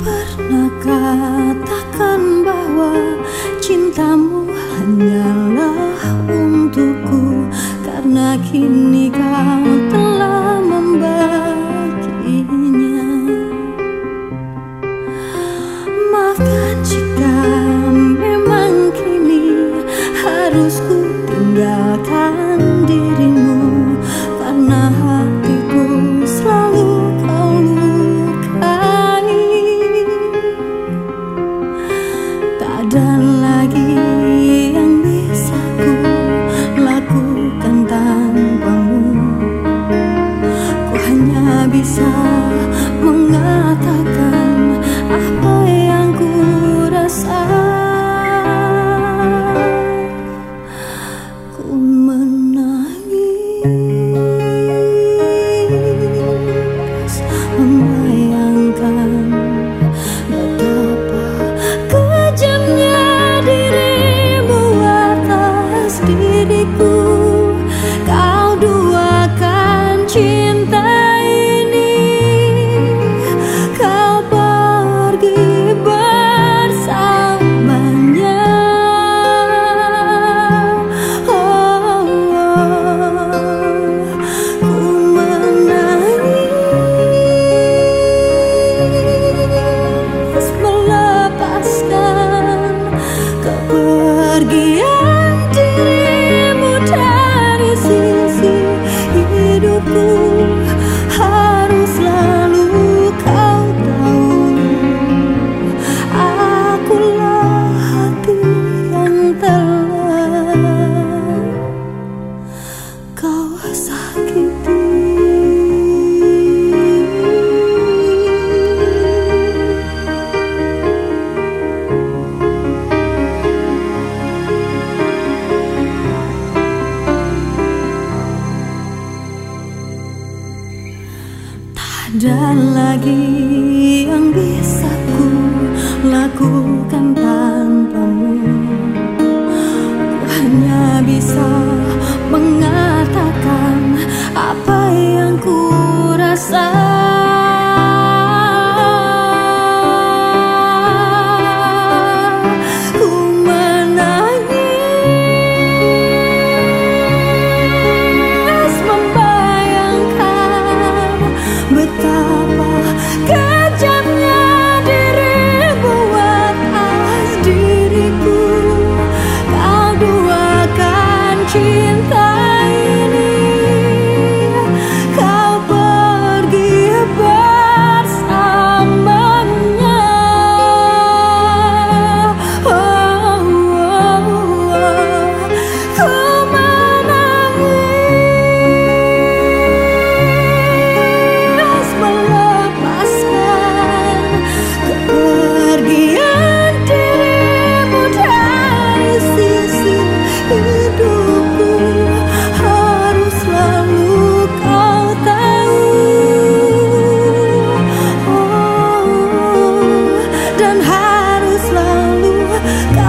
pernah katakan bahwa cintamu hanyalah untukku. Karena kini kau Dan lagi yang bisa ku lakukan tanpamu Ku hanya bisa mengatakan apa yang ku rasakan. 的路